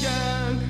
again.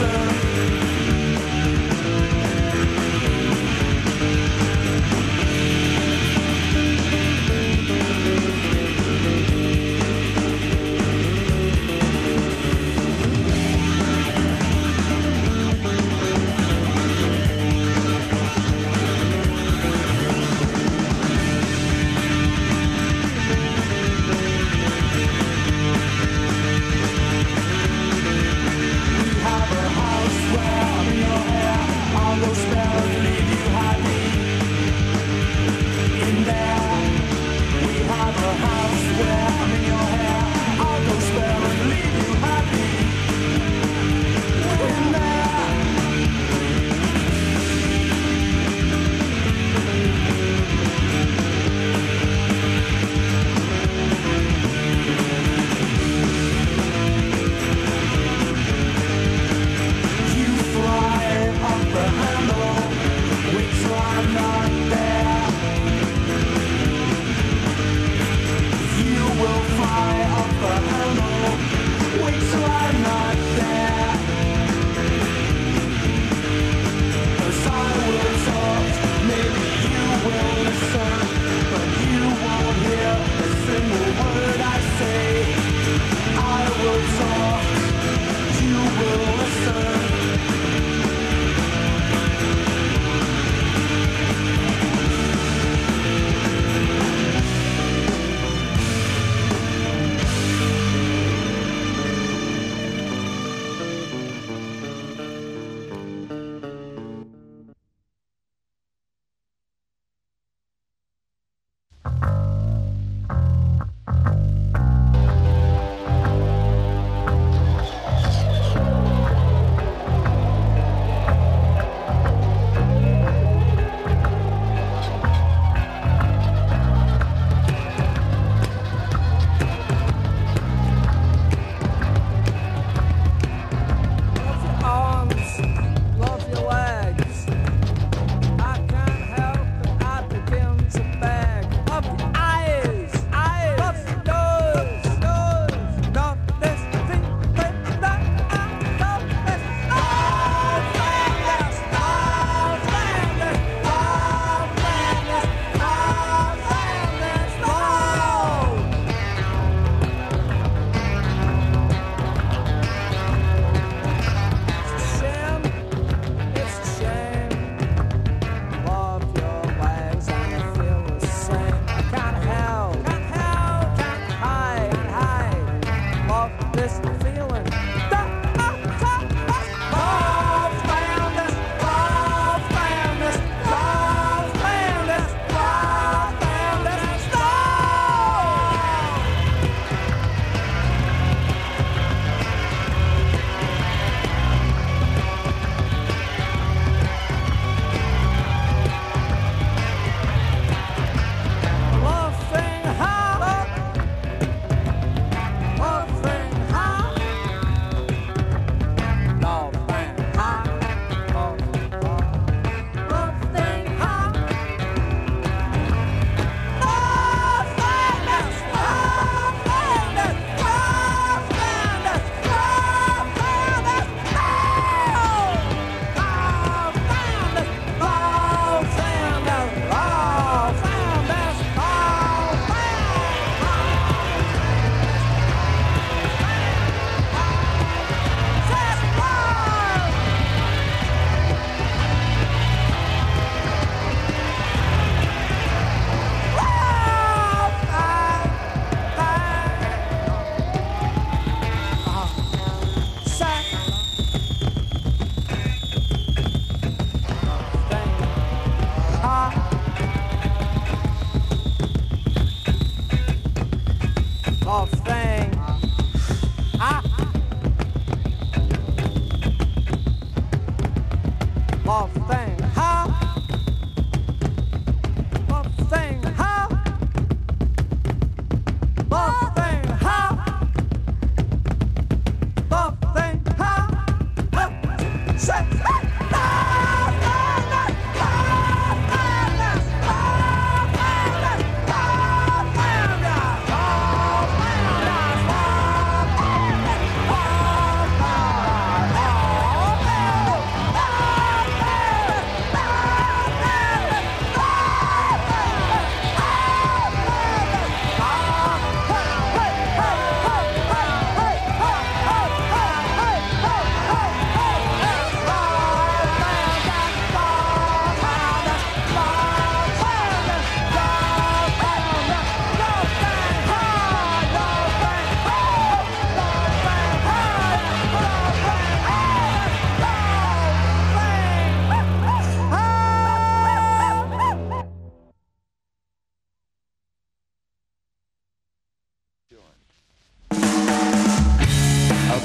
will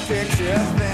I'll picture things